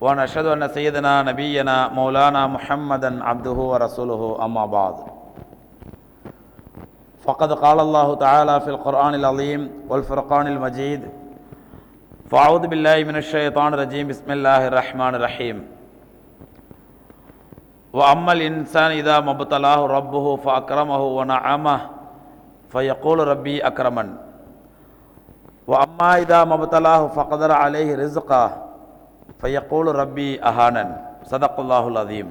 ونشهد أن سيدنا نبينا مولانا محمدا عبده ورسوله أما بعد. فقد قال الله تعالى في القرآن العظيم والفرقان المجيد فأعوذ بالله من الشيطان الرجيم بسم الله الرحمن الرحيم. وأما الإنسان إذا ما ابتلاه ربه فأكرمه ونعمه فيقول ربي أكرمن. وأما إذا ما ابتلاه فقدر عليه رزقه ஃபையக்கூல் ரப்பி அஹானன் சதக்குல்லாஹுல் அதீம்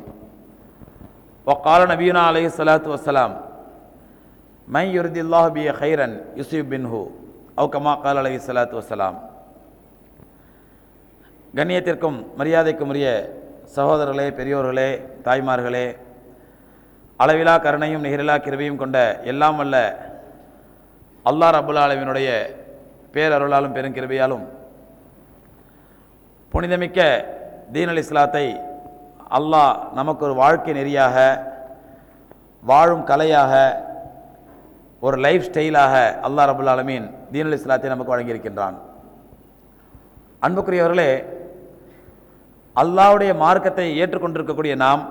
ஒக்கால நபீனா அலஹி சலாத்து வசலாம் மை யுருதில்லாஹ் பி ஹைரன் யூசுப் பின் ஹூ அவு கமா கால் அலஹி சலாத்து வசலாம் கண்ணியத்திற்கும் மரியாதைக்கும் உரிய சகோதரர்களே பெரியோர்களே தாய்மார்களே அளவிலா கருணையும் நிகரிலா கிருவியும் கொண்ட எல்லாம் அல்ல அல்லா ரபுல்லா அளவினுடைய பேரருளாலும் பெருங்கிருவியாலும் புனிதமிக்க தீனல் இஸ்லாத்தை அல்லாஹ் நமக்கு ஒரு வாழ்க்கை நெறியாக வாழும் கலையாக ஒரு லைஃப் ஸ்டைலாக அல்லாஹ் ரபுல் ஆலமீன் தீனல் இஸ்லாத்தை நமக்கு வழங்கியிருக்கின்றான். அன்புக்குரியவர்களே அல்லாவுடைய மார்க்கத்தை ஏற்றுக்கொண்டிருக்கக்கூடிய நாம்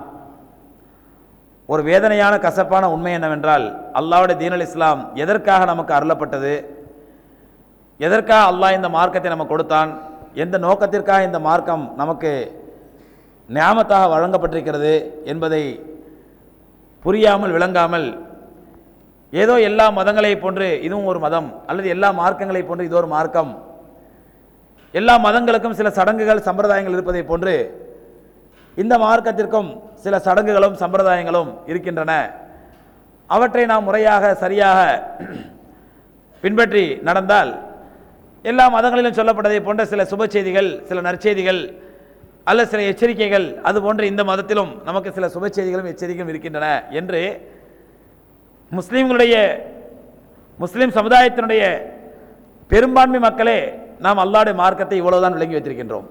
ஒரு வேதனையான கசப்பான உண்மை என்னவென்றால் அல்லாவுடைய தீனல் இஸ்லாம் எதற்காக நமக்கு அருளப்பட்டது எதற்காக அல்லாஹ் இந்த மார்க்கத்தை நமக்கு கொடுத்தான் எந்த நோக்கத்திற்காக இந்த மார்க்கம் நமக்கு ஞாபகத்தாக வழங்கப்பட்டிருக்கிறது என்பதை புரியாமல் விளங்காமல் ஏதோ எல்லா மதங்களை போன்று இதுவும் ஒரு மதம் அல்லது எல்லா மார்க்கங்களை போன்று இது ஒரு மார்க்கம். எல்லா மதங்களுக்கும் சில சடங்குகள் சம்பிரதாயங்கள் இருப்பதை போன்று இந்த மார்க்கத்திற்கும் சில சடங்குகளும் சம்பிரதாயங்களும் இருக்கின்றன. அவற்றை நாம் முறையாக சரியாக பின்பற்றி நடந்தால் எல்லா மதங்களிலும் சொல்லப்பட்டதை போன்ற சில சுப செய்திகள் சில நற்செய்திகள் அல்ல சில எச்சரிக்கைகள் அது போன்ற இந்த மதத்திலும் நமக்கு சில சுப செய்திகளும் எச்சரிக்கையும் இருக்கின்றன என்று முஸ்லீம்களுடைய முஸ்லீம் சமுதாயத்தினுடைய பெரும்பான்மை மக்களே நாம் அல்லாடைய மார்க்கத்தை இவ்வளவுதான் விளங்கி வைத்திருக்கின்றோம்.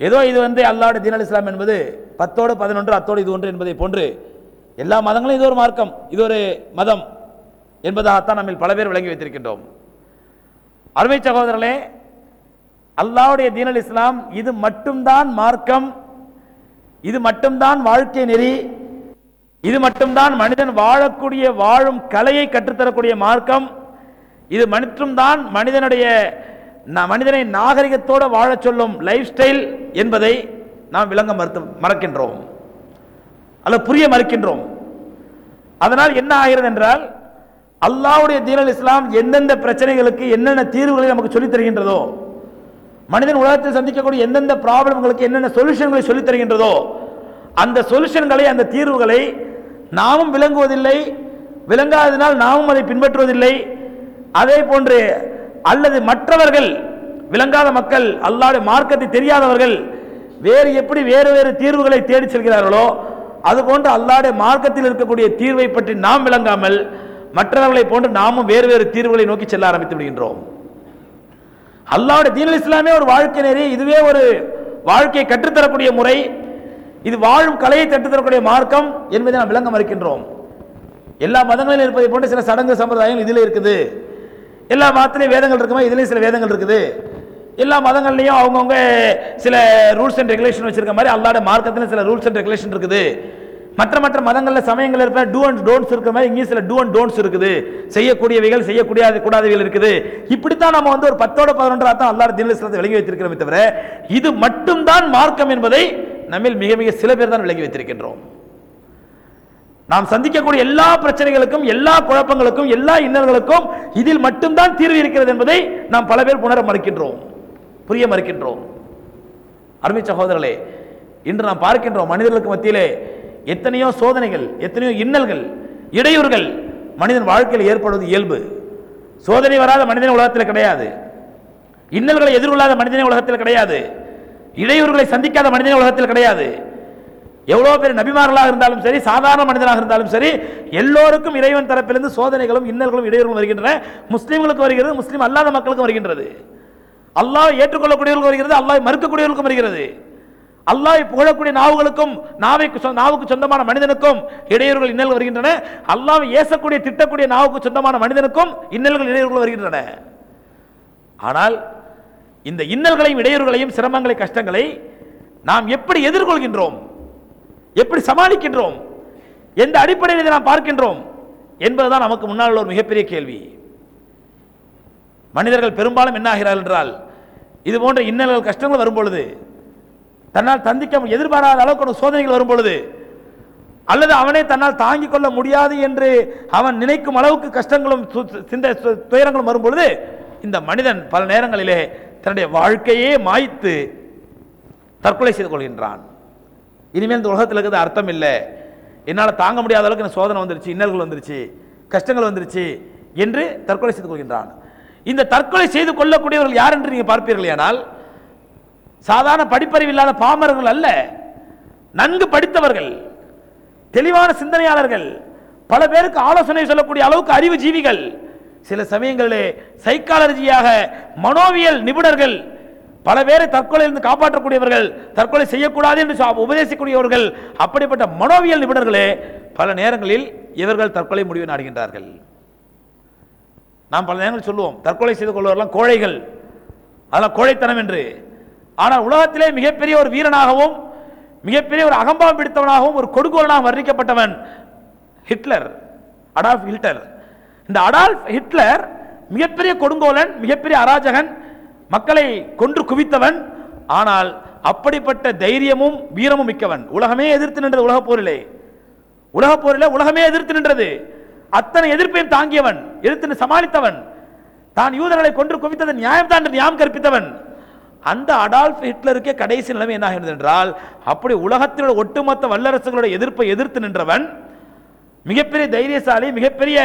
ஏதோ இது வந்து அல்லாவுடைய தீனல் இஸ்லாம் என்பது பத்தோடு பதினொன்று அத்தோடு இது ஒன்று என்பதை போன்று எல்லா மதங்களும் இது ஒரு மார்க்கம் இது ஒரு மதம் என்பதாகத்தான் நம்ம பல பேர் விளங்கி வைத்திருக்கின்றோம். அருமை சகோதரர்களே அல்லாவுடைய தீனல் இஸ்லாம் இது மட்டும்தான் மார்க்கம் இது மட்டும்தான் வாழ்க்கை நெறி இது மட்டும்தான் மனிதன் வாழக்கூடிய வாழும் கலையை கற்றுத்தரக்கூடிய மார்க்கம் இது மட்டும்தான் மனிதனுடைய மனிதனை நாகரிகத்தோடு வாழச் சொல்லும் லைஃப் ஸ்டைல் என்பதை நாம் விளங்க மறுத்து மறக்கின்றோம். அல்ல புரிய மறுக்கின்றோம். அதனால் என்ன ஆகிறது என்றால் அல்லாவுடைய தீனல் இஸ்லாம் எந்தெந்த பிரச்சனைகளுக்கு என்னென்ன தீர்வுகளை நமக்கு சொல்லித் தருகின்றதோ மனிதன் உலகத்தில் சந்திக்கக்கூடிய எந்தெந்த ப்ராப்ளம்களுக்கு என்னென்ன சொல்யூஷன்களை சொல்லித் தருகின்றதோ அந்த சொல்யூஷன்களை அந்த தீர்வுகளை நாமும் விளங்குவதில்லை விளங்காததினால் நாமும் அதை பின்பற்றுவதில்லை. அதே போன்று அல்லது மற்றவர்கள் விளங்காத மக்கள் அல்லாவுடைய மார்க்கத்தை தெரியாதவர்கள் வேறு எப்படி வேறு வேறு தீர்வுகளை தேடி செல்கிறார்களோ அதுபோன்று அல்லாடைய மார்க்கத்தில் இருக்கக்கூடிய தீர்வை பற்றி நாம் விளங்காமல் மற்றவர்களை போன்று நாமும் வேறு வேறு தீர்வுகளை நோக்கி செல்ல ஆரம்பித்து விடுகின்றோம். அல்லாவுடைய தீனல் இஸ்லாமே ஒரு வாழ்க்கை நெறி இதுவே ஒரு வாழ்க்கையை கற்றுத்தரக்கூடிய முறை இது வாழும் கலையை கற்றுத்தரக்கூடிய மார்க்கம் என்பதை நாம் விளங்க மறுக்கின்றோம். எல்லா மதங்களிலும் இருப்பதை போன்ற சில சடங்கு சம்பிரதாயங்கள் இதில் இருக்குது. எல்லா மதத்திலையும் வேதங்கள் இருக்குமா? இதுலேயும் சில வேதங்கள் இருக்குது. எல்லா மதங்கள்லையும் அவங்கவுங்க சில ரூல்ஸ் அண்ட் ரெகுலேஷன் வச்சிருக்க மாதிரி அல்லாட மார்க்கத்தில் சில ரூல்ஸ் அண்ட் ரெகுலேஷன் இருக்குது. மற்ற மற்ற மதங்களில் சமயங்கள் இருப்ப டூ அண்ட் டோன்ட்ஸ் இருக்கிற மாதிரி இங்கேயும் சில டூ அண்ட் டோன்ட்ஸ் இருக்குது. செய்யக்கூடியவைகள் செய்யக்கூடிய கூடாதவைகள் இருக்குது. இப்படித்தான் நம்ம வந்து ஒரு பத்தோட பதினொன்றாக தான் அல்லாஹ் தின இஸ்லாத்தை விளங்கி வைத்திருக்கிறோமே தவிர இது மட்டும்தான் மார்க்கம் என்பதை நம்மில் மிக மிக சில பேர் தான் விளங்கி வைத்திருக்கின்றோம். நாம் சந்திக்கக்கூடிய எல்லா பிரச்சனைகளுக்கும் எல்லா குழப்பங்களுக்கும் எல்லா இன்னல்களுக்கும் இதில் மட்டும்தான் தீர்வு இருக்கிறது என்பதை நாம் பல பேர் உணர மறுக்கின்றோம். புரிய மறுக்கின்றோம். அருமை சகோதரர்களே இன்று நாம் பார்க்கின்றோம் மனிதர்களுக்கு மத்தியிலே எத்தனையோ சோதனைகள் எத்தனையோ இன்னல்கள் இடையூறுகள் மனிதன் வாழ்க்கையில் ஏற்படுவது இயல்பு. சோதனை வராத மனிதன் உலகத்தில் கிடையாது. இன்னல்களை எதிர்கொள்ளாத மனிதனே உலகத்தில் கிடையாது. இடையூறுகளை சந்திக்காத மனிதனே உலகத்தில் கிடையாது. எவ்வளோ பேர் நபிமார்களாக இருந்தாலும் சரி சாதாரண மனிதனாக இருந்தாலும் சரி எல்லோருக்கும் இறைவன் தரப்பிலிருந்து சோதனைகளும் இன்னல்களும் இடையூறுகளும் வருகின்றன. முஸ்லீம்களுக்கு வருகிறது முஸ்லீம் அல்லாத மக்களுக்கும் வருகின்றது. அல்லாஹ் ஏற்றுக்கொள்ளக்கூடியவர்களுக்கு வருகிறது அல்லாஹ் மறுக்கக்கூடியவர்களுக்கும் வருகிறது. அல்லாஹ் புகழக்கூடிய நாவுகளுக்கும் நாவைக்கு நாவுக்கு சொந்தமான மனிதனுக்கும் இடையூறுகள் இன்னல்கள் வருகின்றன. அல்லாஹ் ஏசக்கூடிய திட்டக்கூடிய நாவுக்கு சொந்தமான மனிதனுக்கும் இன்னல்கள் இடையூறுகள் வருகின்றன. ஆனால் இந்த இன்னல்களையும் இடையூறுகளையும் சிரமங்களை கஷ்டங்களை நாம் எப்படி எதிர்கொள்கின்றோம்? எப்படி சமாளிக்கின்றோம்? எந்த அடிப்படையில் இதை நாம் பார்க்கின்றோம்? என்பதுதான் நமக்கு முன்னால் உள்ள ஒரு மிகப்பெரிய கேள்வி. மனிதர்கள் பெரும்பாலும் என்ன ஆகிறார்கள் என்றால் இது போன்ற இன்னல்கள் கஷ்டங்கள் வரும் பொழுது தன்னால் தந்திக்க எதிர்பாராத அளவுக்கு ஒரு சோதனைகள் வரும் பொழுது அல்லது அவனே தன்னால் தாங்கிக் கொள்ள முடியாது என்று அவன் நினைக்கும் அளவுக்கு கஷ்டங்களும் சு- சிந்த துயரங்களும் வரும் பொழுது இந்த மனிதன் பல நேரங்களிலே தன்னுடைய வாழ்க்கையே மாய்த்து தற்கொலை செய்து கொள்கின்றான். இனிமேல் இந்த உலகத்தில் இருக்கிறது அர்த்தம் இல்லை. என்னால் தாங்க முடியாத அளவுக்கு எனக்கு சோதனை வந்துருச்சு இன்னல்கள் வந்துருச்சு கஷ்டங்கள் வந்துருச்சு என்று தற்கொலை செய்து கொள்கின்றான். இந்த தற்கொலை செய்து கொள்ளக்கூடியவர்கள் யார் என்று நீங்கள் பார்ப்பீர்களேயானால் சாதாரண படிப்பறிவு இல்லாத பாமரர்கள் அல்ல. நன்கு படித்தவர்கள் தெளிவான சிந்தனையாளர்கள் பல பேருக்கு ஆலோசனை சொல்லக்கூடிய அளவுக்கு அறிவு ஜீவிகள். சில சமயங்களிலே சைக்காலஜியாக மனோவியல் நிபுணர்கள் பல பேரை தற்கொலையிலிருந்து காப்பாற்றக்கூடியவர்கள் தற்கொலை செய்யக்கூடாது என்று உபதேசிக்கூடியவர்கள் உபதேசிக்கக்கூடியவர்கள் அப்படிப்பட்ட மனோவியல் நிபுணர்களே பல நேரங்களில் இவர்கள் தற்கொலை முடிவு நாடுகின்றார்கள். நாம் பல நேரங்கள் சொல்லுவோம் தற்கொலை செய்து கொள்வதெல்லாம் கோழைகள். அதெல்லாம் கோழைத்தனம் என்று. ஆனால் உலகத்திலே மிகப்பெரிய ஒரு வீரனாகவும் மிகப்பெரிய ஒரு அகம்பாவம் பிடித்தவனாகவும் ஒரு கொடுக்கோலனாக வர்ணிக்கப்பட்டவன் ஹிட்லர் அடால்ஃப் ஹிட்லர் இந்த அடால்ஃப் ஹிட்லர் மிகப்பெரிய கொடுங்கோலன் மிகப்பெரிய அராஜகன் மக்களை கொன்று குவித்தவன் ஆனால் அப்படிப்பட்ட தைரியமும் வீரமும் மிக்கவன். உலகமே எதிர்த்து நின்றது உலக போரிலே. உலகப் போரிலே உலகமே எதிர்த்து நின்றது. அத்தனை எதிர்ப்பையும் தாங்கியவன் எதிர்த்து சமாளித்தவன். தான் யூதர்களை கொன்று குவித்தது நியாயம்தான் என்று நியாயம் கற்பித்தவன். அந்த அடால்ஃப் ஹிட்லருக்கே கடைசி நிலைமை என்ன ஆகிறது என்றால் அப்படி உலகத்திலுள்ள ஒட்டுமொத்த வல்லரசுகளுடைய எதிர்ப்பை எதிர்த்து நின்றவன் மிகப்பெரிய தைரியசாலி மிகப்பெரிய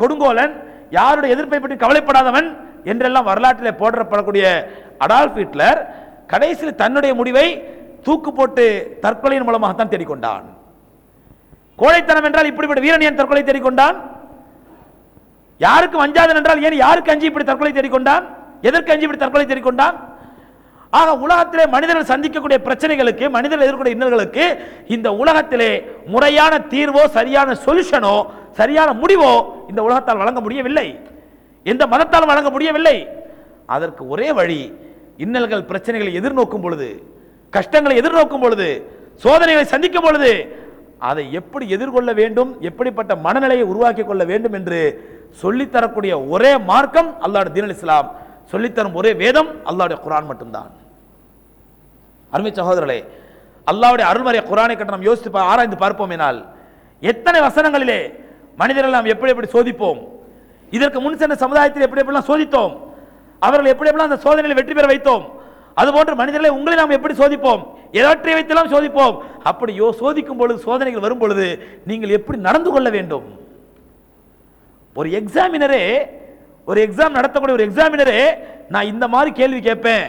கொடுங்கோலன் யாருடைய எதிர்ப்பை பற்றி கவலைப்படாதவன் என்றெல்லாம் வரலாற்றில் போடப்படக்கூடிய அடால்ஃப் ஹிட்லர் கடைசியில் தன்னுடைய முடிவை தூக்கு போட்டு தற்கொலையின் மூலமாகத்தான் தேடிக்கொண்டான். கோழைத்தனம் என்றால் இப்படிப்பட்ட வீரன் ஏன் தற்கொலை தேடிக்கொண்டான்? யாருக்கும் அஞ்சாதன் என்றால் ஏன் யாருக்கு அஞ்சு இப்படி தற்கொலை தேடிக்கொண்டான்? எதற்கு அஞ்சு இப்படி தற்கொலை தேடிக்கொண்டான்? ஆக உலகத்திலே மனிதர்கள் சந்திக்கக்கூடிய பிரச்சனைகளுக்கு மனிதர்கள் எதிர்க்கக்கூடிய இன்னல்களுக்கு இந்த உலகத்திலே முறையான தீர்வோ சரியான சொல்யூஷனோ சரியான முடிவோ இந்த உலகத்தால் வழங்க முடியவில்லை. எந்த மதத்தால் வழங்க முடியவில்லை. அதற்கு ஒரே வழி இன்னல்கள் பிரச்சனைகளை எதிர்நோக்கும் பொழுது கஷ்டங்களை எதிர்நோக்கும் பொழுது சோதனைகளை சந்திக்கும் பொழுது அதை எப்படி எதிர்கொள்ள வேண்டும் எப்படிப்பட்ட மனநிலையை உருவாக்கி கொள்ள வேண்டும் என்று சொல்லித்தரக்கூடிய ஒரே மார்க்கம் அல்லாஹ் தீன் இஸ்லாம். சொல்லித்தரும் ஒரே வேதம் அல்லாவுடைய குரான் மட்டும்தான். அருமை சகோதரர்களே அல்லாவுடைய அருள்மறை குரானை கட்டணம் நாம் யோசித்து ஆராய்ந்து பார்ப்போம் என்னால். எத்தனை வசனங்களிலே மனிதர்கள் நாம் எப்படி எப்படி சோதிப்போம்? இதற்கு முன் சென்ற சமுதாயத்தில் எப்படி எப்படிலாம் சோதித்தோம்? அவர்கள் எப்படி எப்படிலாம் அந்த சோதனையில் வெற்றி பெற வைத்தோம்? அதுபோன்று மனிதர்களை உங்களை நாம் எப்படி சோதிப்போம்? எதற்றை வைத்தெல்லாம் சோதிப்போம்? அப்படி யோ சோதிக்கும் பொழுது சோதனைகள் வரும் பொழுது நீங்கள் எப்படி நடந்து கொள்ள வேண்டும்? ஒரு எக்ஸாமினரே ஒரு எக்ஸாம் நடத்தக்கூடிய ஒரு எக்ஸாமினரே நான் இந்த மாதிரி கேள்வி கேட்பேன்.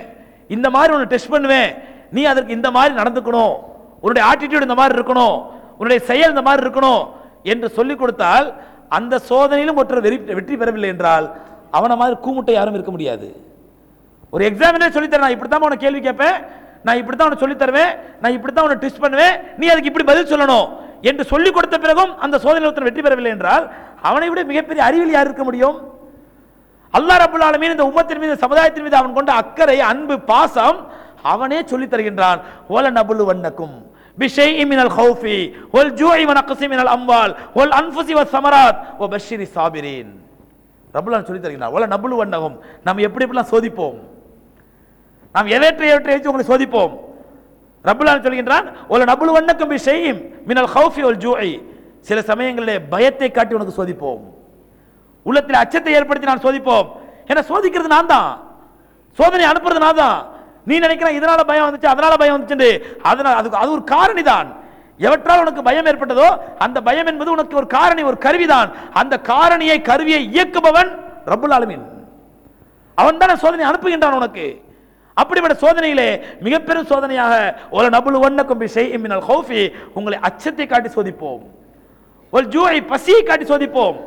இந்த மாதிரி உன்னை டெஸ்ட் பண்ணுவேன். நீ அதற்கு இந்த மாதிரி நடந்துக்கணும். உன்னுடைய ஆட்டிடியூட் இந்த மாதிரி இருக்கணும். உன்னுடைய செயல் இந்த மாதிரி இருக்கணும். என்று சொல்லிக் கொடுத்தால் அந்த சோதனையிலும் ஒருத்தர் வெறி- வெற்றி பெறவில்லை என்றால் அவனை மாதிரி கூமுட்டை யாரும் இருக்க முடியாது. ஒரு எக்ஸாமினே சொல்லித்தரேன் நான் இப்படி தான் உனக்கு கேள்வி கேட்பேன். நான் இப்படி தான் உனக்கு சொல்லித் தருவேன். நான் இப்படி தான் உனக்கு டெஸ்ட் பண்ணுவேன். நீ அதுக்கு இப்படி பதில் சொல்லணும். என்று சொல்லிக் கொடுத்த பிறகும் அந்த சோதனை ஒருத்தன் வெற்றி பெறவில்லை என்றால் அவனை விட மிகப்பெரிய அறிவில் யார் இருக்க முடியும்? அல்லாஹ் ரப்பல் ஆலமீன் இந்த உம்மத்தின் மீது சமுதாயத்தின் மீது அவன் கொண்ட அக்கறை அன்பு பாசம் அவனே சொல்லி தருகின்றான். ஓல நபுலு வண்ணக்கும் பிஷை மினல் ஹௌஃபி ஒல் ஜூஐ வ மினல் அம்பால் ஒல் அன்புசி வ சமராத் ஓ பஷ்ஷிரி சாபிரீன். ரபுலான் சொல்லித் தருகின்றான். ஓல நபுலு வண்ணகும் நாம் எப்படி எப்படிலாம் சோதிப்போம்? நாம் எவற்றை எவற்றை வச்சு உங்களை சோதிப்போம்? ரபுலான் சொல்கின்றான் ஓல நபுல் வண்ணக்கும் செய்யும் மினல் ஹவுஃபி ஒல் ஜூஐ சில சமயங்களில் பயத்தை காட்டி உனக்கு சோதிப்போம். உள்ளத்தில் அச்சத்தை ஏற்படுத்தி நான் சோதிப்போம். ஏன்னா சோதிக்கிறது நான் தான். சோதனை அனுப்புறது நான் தான். நீ நினைக்கிற இதனால பயம் வந்துச்சு அதனால பயம் வந்துச்சு அதனால அதுக்கு அது ஒரு காரணி தான். எவற்றால் உனக்கு பயம் ஏற்பட்டதோ அந்த பயம் என்பது உனக்கு ஒரு காரணி ஒரு கருவிதான் அந்த காரணியை கருவியை இயக்குபவன் ரபுல் ஆலமீன். அவன் தானே சோதனை அனுப்புகின்றான் உனக்கு. அப்படிப்பட்ட சோதனையிலே மிகப்பெரும் சோதனையாக ஒரு நபுல் ஒன்னக்கும் விஷய் மினல் ஹௌஃபி உங்களை அச்சத்தை காட்டி சோதிப்போம். ஒரு ஜூவை பசியை காட்டி சோதிப்போம்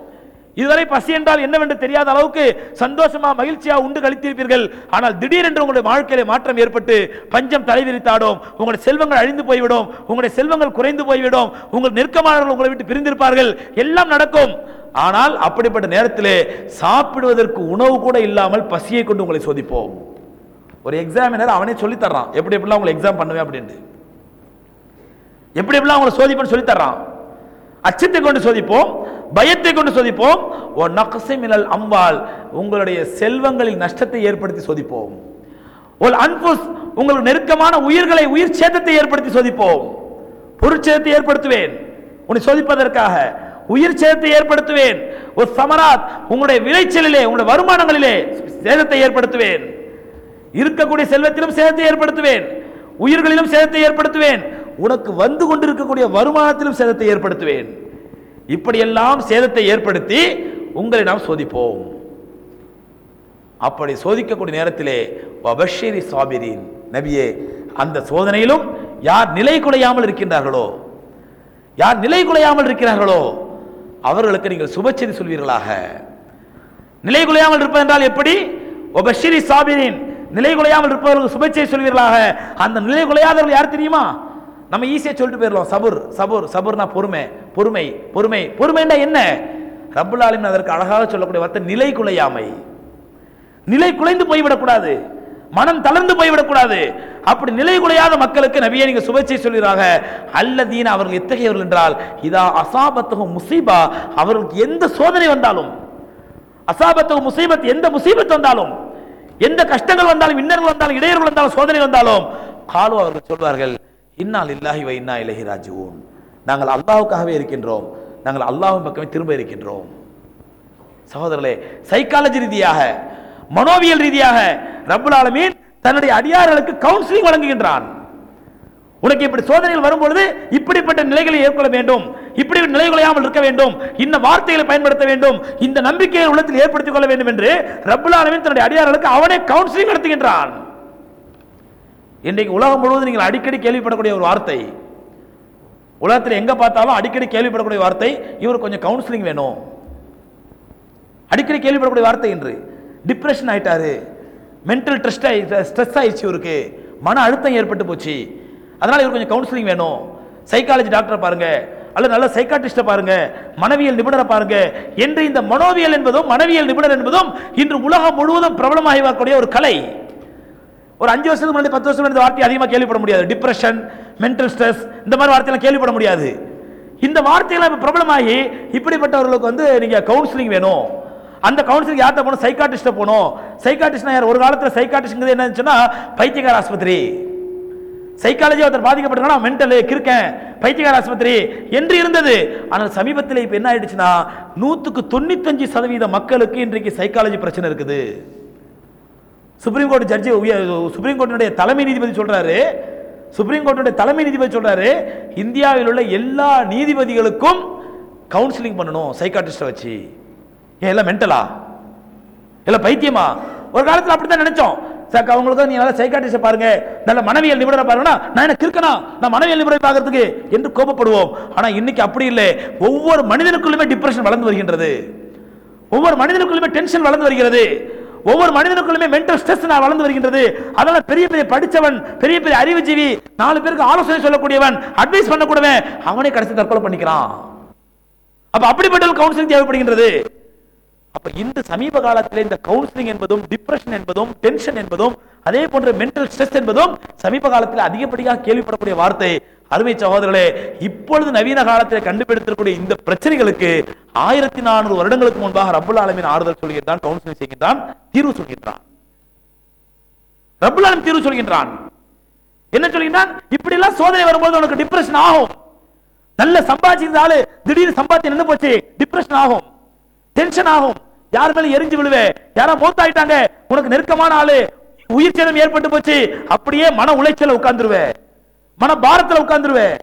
இதுவரை பசி என்றால் என்னவென்று தெரியாத அளவுக்கு சந்தோஷமா மகிழ்ச்சியா உண்டு கழித்திருப்பீர்கள். ஆனால் திடீரென்று உங்களுடைய வாழ்க்கையில மாற்றம் ஏற்பட்டு பஞ்சம் தலைவிரித்தாடும் உங்களுடைய செல்வங்கள் அழிந்து போய்விடும் உங்களுடைய செல்வங்கள் குறைந்து போய்விடும் உங்கள் நெருக்கமானவர்கள் உங்களை விட்டு பிரிந்திருப்பார்கள். எல்லாம் நடக்கும். ஆனால் அப்படிப்பட்ட நேரத்திலே சாப்பிடுவதற்கு உணவு கூட இல்லாமல் பசியை கொண்டு உங்களை சோதிப்போம். ஒரு எக்ஸாமினர் அவனே சொல்லித் தர்றான் எப்படி எப்படிலாம் உங்களை எக்ஸாம் பண்ணுவேன் அப்படின்ட்டு. எப்படி எப்படிலாம் உங்களை சோதிப்பேன்னு சொல்லி தர்றான் அச்சத்தை கொண்டு சோதிப்போம் பயத்தை கொண்டு சோதிப்போம். ஓ நக்சிமினல் அம்பால் உங்களுடைய செல்வங்களில் நஷ்டத்தை ஏற்படுத்தி சோதிப்போம். ஒரு அன்புஸ் உங்களுக்கு நெருக்கமான உயிர்களை உயிர் சேதத்தை ஏற்படுத்தி சோதிப்போம். பொருட்சேதத்தை ஏற்படுத்துவேன். உன்னை சோதிப்பதற்காக உயிர் சேதத்தை ஏற்படுத்துவேன். ஒரு சமராத் உங்களுடைய விளைச்சலிலே உங்களுடைய வருமானங்களிலே சேதத்தை ஏற்படுத்துவேன். இருக்கக்கூடிய செல்வத்திலும் சேதத்தை ஏற்படுத்துவேன். உயிர்களிலும் சேதத்தை ஏற்படுத்துவேன். உனக்கு வந்து கொண்டிருக்கக்கூடிய வருமானத்திலும் சேதத்தை ஏற்படுத்துவேன். இப்படியெல்லாம் சேதத்தை ஏற்படுத்தி உங்களை நாம் சோதிப்போம். அப்படி சோதிக்கக்கூடிய நேரத்திலே வபஷிரி சாபிரின் நபியே அந்த சோதனையிலும் யார் நிலை குலையாமல் இருக்கின்றார்களோ யார் நிலை குலையாமல் இருக்கிறார்களோ அவர்களுக்கு நீங்கள் சுபச்செய்தி சொல்வீர்களாக. நிலை குலையாமல் இருப்பது என்றால் எப்படி? ஒபஷிரி சாபிரின் நிலை குலையாமல் இருப்பவர்களுக்கு சுபச்செய்தி சொல்வீர்களாக. அந்த நிலை குலையாதவர்கள் யார் தெரியுமா? நம்ம ஈஸியாக சொல்லிட்டு போயிடலாம். சபுர் சபுர் சபுர்னா பொறுமை பொறுமை பொறுமை. பொறுமைன்னா என்ன? ரப்புலாலின் அதற்கு அழகாக சொல்லக்கூடிய வார்த்தை நிலை குலையாமை. நிலை குலைந்து போய்விடக்கூடாது. மனம் தளர்ந்து போய்விடக்கூடாது. அப்படி நிலை குலையாத மக்களுக்கு நபியை நீங்க சுபச்சை சொல்கிறாங்க அல்லதீன் அவர்கள் எத்தகையவர்கள் என்றால் இதா அசாபத்தகம் முசீபா. அவர்களுக்கு எந்த சோதனை வந்தாலும் அசாபத்தகம் முசீபத் எந்த முசீபத் வந்தாலும் எந்த கஷ்டங்கள் வந்தாலும் இன்னர்கள் வந்தாலும் இடையர்கள் வந்தாலும் சோதனை வந்தாலும் காலு அவர்கள் சொல்வார்கள் இன்னால் இல்லாஹி வை இன்னா இலஹி நாங்கள் அல்லாவுக்காகவே இருக்கின்றோம். நாங்கள் அல்லாஹ்வின் பக்கமே திரும்ப இருக்கின்றோம். சகோதரர்களே சைக்காலஜி ரீதியாக மனோவியல் ரீதியாக ரப்புல் ஆலமீன் தன்னுடைய அடியார்களுக்கு கவுன்சிலிங் வழங்குகின்றான். உனக்கு இப்படி சோதனைகள் வரும்பொழுது இப்படிப்பட்ட நிலைகளை ஏற்கொள்ள வேண்டும். இப்படி நிலை குலையாமல் இருக்க வேண்டும். இந்த வார்த்தைகளை பயன்படுத்த வேண்டும். இந்த நம்பிக்கையை உள்ளத்தில் ஏற்படுத்திக் கொள்ள வேண்டும் என்று ரப்புல் ஆலமீன் தன்னுடைய அடியார்களுக்கு அவனே கவுன்சிலிங் நடத்துகின்றான். இன்றைக்கு உலகம் முழுவதும் நீங்கள் அடிக்கடி கேள்விப்படக்கூடிய ஒரு வார்த்தை. உலகத்தில் எங்கே பார்த்தாலும் அடிக்கடி கேள்விப்படக்கூடிய வார்த்தை இவர் கொஞ்சம் கவுன்சிலிங் வேணும். அடிக்கடி கேள்விப்படக்கூடிய வார்த்தை என்று டிப்ரெஷன் ஆயிட்டாரு. மென்டல் ஸ்ட்ரெஸ் ஸ்ட்ரெஸ் ஆயிடுச்சு இவருக்கு. மன அழுத்தம் ஏற்பட்டு போச்சு. அதனால் இவர் கொஞ்சம் கவுன்சிலிங் வேணும். சைக்காலஜி டாக்டரை பாருங்க. அல்லது நல்ல சைக்காட்டிஸ்டை பாருங்க. மனவியல் நிபுணரை பாருங்க. என்று இந்த மனோவியல் என்பதும் மனவியல் நிபுணர் என்பதும் இன்று உலகம் முழுவதும் பிரபலமாகி வரக்கூடிய ஒரு கலை. ஒரு அஞ்சு வருஷத்துக்கு முன்னாடி பத்து வருஷம் இந்த வார்த்தை அதிகமாக கேள்விப்பட முடியாது. டிப்ரெஷன் மென்டல் ஸ்ட்ரெஸ் இந்த மாதிரி வார்த்தையெல்லாம் கேள்விப்பட முடியாது. இந்த வார்த்தையெல்லாம் இப்போ பிரபலமாகி இப்படிப்பட்டவர்களுக்கு வந்து நீங்கள் கவுன்சிலிங் வேணும். அந்த கவுன்சிலிங் யார்கிட்ட போகணும்? சைக்காட்டிஸ்ட்டை போகணும். சைக்காட்டிஸ்ட்னா யார்? ஒரு காலத்தில் சைக்காட்டிஸ்ட்ங்கிறது என்ன இருந்துச்சுன்னா பைத்தியகார ஆஸ்பத்திரி. சைக்காலஜி ஒருத்தர் பாதிக்கப்பட்டிருக்கா மென்டலு கிறுக்கன் பைத்தியகார ஆஸ்பத்திரி. என்று இருந்தது. ஆனால் சமீபத்தில் இப்போ என்ன ஆயிடுச்சுன்னா நூற்றுக்கு தொண்ணூத்தஞ்சு சதவீத மக்களுக்கு இன்றைக்கு சைக்காலஜி பிரச்சனை இருக்குது. சுப்ரீம் கோர்ட் ஜட்ஜி சுப்ரீம் கோர்ட்டினுடைய தலைமை நீதிபதி சொல்கிறாரு சுப்ரீம் கோர்ட்டுடைய தலைமை நீதிபதி சொல்கிறாரு இந்தியாவில் உள்ள எல்லா நீதிபதிகளுக்கும் கவுன்சிலிங் பண்ணணும் சைக்காட்டிஸ்ட வச்சு. ஏன் எல்லாம் மென்டலா எல்லாம் பைத்தியமா? ஒரு காலத்துல அப்படித்தான் நினைச்சோம். சார் அவங்களுக்கு நீ நல்லா சைக்காட்டிஸ்ட பாருங்க. நல்ல மனவியல் நிபுணரை பாருங்கன்னா நான் என்ன கிறுக்கனா? நான் மனவியல் நிபுணரை பார்க்கறதுக்கு என்று கோபப்படுவோம். ஆனால் இன்னைக்கு அப்படி இல்லை. ஒவ்வொரு மனிதனுக்குள்ளுமே டிப்ரெஷன் வளர்ந்து வருகின்றது. ஒவ்வொரு மனிதனுக்குள்ளுமே டென்ஷன் வளர்ந்து வருகிறது. ஒவ்வொரு மனிதனுக்குள்ளுமே மென்டல் ஸ்ட்ரெஸ் வளர்ந்து வருகின்றது. அதனால பெரிய பெரிய படிச்சவன் பெரிய பெரிய அறிவுஜீவி நாலு பேருக்கு ஆலோசனை சொல்லக்கூடியவன் அட்வைஸ் பண்ணக்கூடவன் அவனே கடைசி தற்கொலை பண்ணிக்கிறான். அப்ப அப்படிப்பட்ட கவுன்சிலிங் தேவைப்படுகின்றது. அப்ப இந்த சமீப காலத்தில் இந்த கவுன்சிலிங் என்பதும் டிப்ரெஷன் என்பதும் டென்ஷன் என்பதும் அதே போன்ற மென்டல் ஸ்ட்ரெஸ் என்பதும் சமீப காலத்தில் அதிகப்படியாக கேள்விப்படக்கூடிய வார்த்தை. அருமை சகோதரர்களே இப்பொழுது நவீன காலத்தில் கண்டுபிடித்திருக்கூடிய இந்த பிரச்சனைகளுக்கு ஆயிரத்தி நானூறு வருடங்களுக்கு முன்பாக ரபுல் ஆலமின் ஆறுதல் சொல்கின்றான் கவுன்சிலிங் செய்கின்றான் தீர்வு சொல்கின்றான். ரபுல் ஆலம் தீர்வு சொல்கின்றான். என்ன சொல்கின்றான்? இப்படி எல்லாம் சோதனை வரும்போது உனக்கு டிப்ரெஷன் ஆகும். நல்ல சம்பாதிச்சிருந்தாலும் திடீர்னு சம்பாத்தி நின்று போச்சு டிப்ரெஷன் ஆகும். டென்ஷன் ஆகும். யார் மேல எரிஞ்சு விழுவே? யாரோ மூத்தாயிட்டாங்க. உனக்கு நெருக்கமான ஆளு. உயிர் சேதம் ஏற்பட்டு போச்சு. அப்படியே மன உளைச்சல உட்கார்ந்துருவே. மன பாரத்துல உட்கார்ந்துருவே.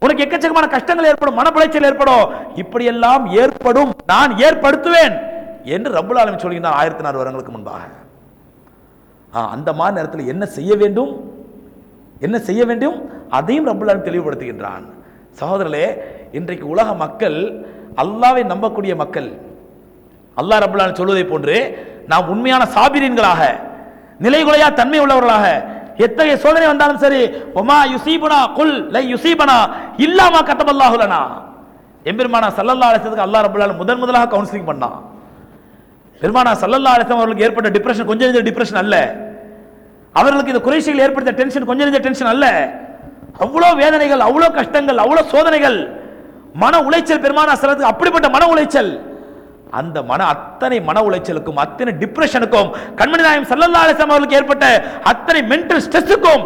உனக்கு எக்கச்சக்கமான கஷ்டங்கள் ஏற்படும். மன உளைச்சல் ஏற்படும். இப்படி எல்லாம் ஏற்படும். நான் ஏற்படுத்துவேன். என்று ரபுல் ஆலமி சொல்கிறார் ஆயிரத்தி நாலு வருடங்களுக்கு முன்பாக. அந்த மாதிரி நேரத்தில் என்ன செய்ய வேண்டும்? என்ன செய்ய வேண்டும்? அதையும் ரப்புல்லாலும் தெளிவுபடுத்துகின்றான். சகோதரர்களே இன்றைக்கு உலக மக்கள் அல்லாவை நம்பக்கூடிய மக்கள் அல்லாஹ் ரபுல்லான் சொல்வதை போன்று நாம் உண்மையான சாபிரீன்களாக நிலைகுலையா தன்மை உள்ளவர்களாக எத்தகைய சோதனை வந்தாலும் சரி ஒமா யுசீபனா குல் லை யுசீபனா இல்லாமா கத்தபல்லாஹுலனா எம்பெருமானா சல்லல்லா அலிசத்துக்கு அல்லாஹ் ரபுல்லால் முதன் முதலாக கவுன்சிலிங் பண்ணான் பெருமானா சல்லல்லா அலிசம் அவர்களுக்கு ஏற்பட்ட டிப்ரெஷன் கொஞ்சம் நெஞ்ச டிப்ரெஷன் அல்ல. அவர்களுக்கு இந்த குறைஷிகள் ஏற்படுத்த டென்ஷன் கொஞ்சம் நெஞ்ச டென்ஷன் அல்ல. அவ்வளோ வேதனைகள் அவ்வளோ கஷ்டங்கள் அவ்வளோ சோதனைகள் மன உளைச்சல் பெருமானா சலத்துக்கு அப்படிப்பட்ட மன உளைச்சல் அந்த மன அத்தனை மன உளைச்சலுக்கும் அத்தனை டிப்ரெஷனுக்கும் கண்மணி நாயம் சல்லல்லா அலிஸ்லாம் அவர்களுக்கு ஏற்பட்ட அத்தனை மென்டல் ஸ்ட்ரெஸ்ஸுக்கும்